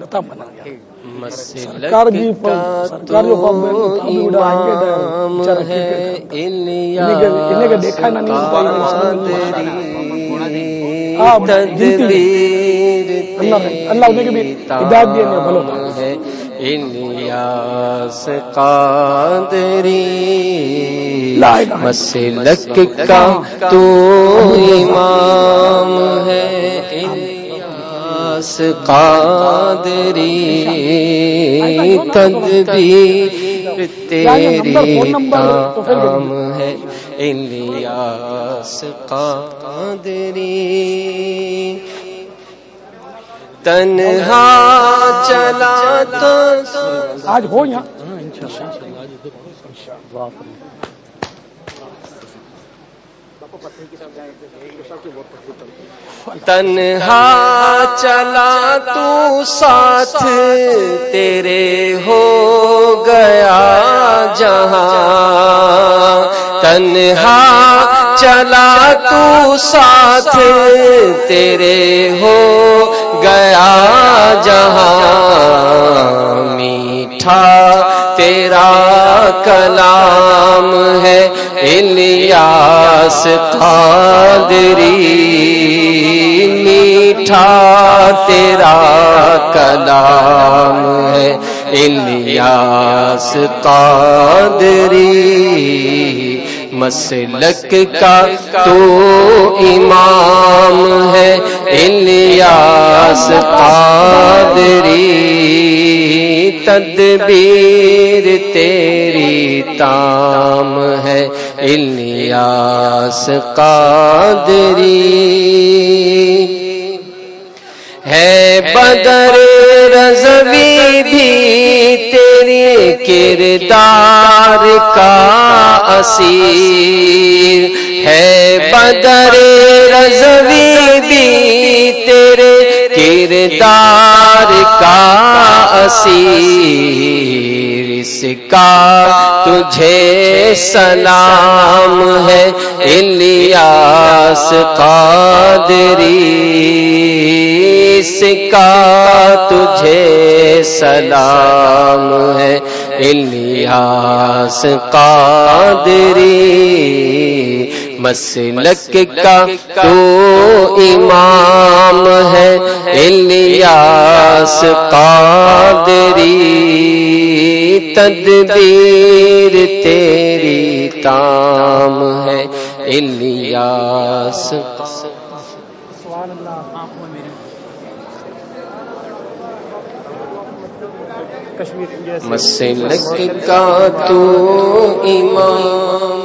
لتا بنا گیا۔ سرکار بھی سرکار جو انہیں کا دیکھا نہیں۔ اللہ انہیں کے بھی ہدایت بھلو الیاس قادری۔ مسلک کا تو امام ہے الیاس قادری تدبیر تیری کام ہے الیاس قادری تنہا چلا تو آج ہو یہاں تنہا چلا تو ساتھ تیرے ہو گیا جہاں۔ تنہا چلا تو ساتھ تیرے ہو گیا جہاں۔ میٹھا تیرا کلام ہے الیاس قادری میٹھا تیرا کلام ہے الیاس قادری مسلک کا تو امام ہے الیاس قادری تدبیر تیری تام ہے، الیاس قادری۔ ہے بدر رضوی بھی تیرے کردار کا اسیر۔ ہے بدر رضوی بھی تیرے کردار کا اسیر اس کا تجھے سلام ہے، الیاس قادری، اس کا تجھے سلام ہے، الیاس قادری۔ مسلک کا تو امام ہے، الیاس قادری۔ تدبیر تیری تام ہے الیاس۔ مسلک کا تو امام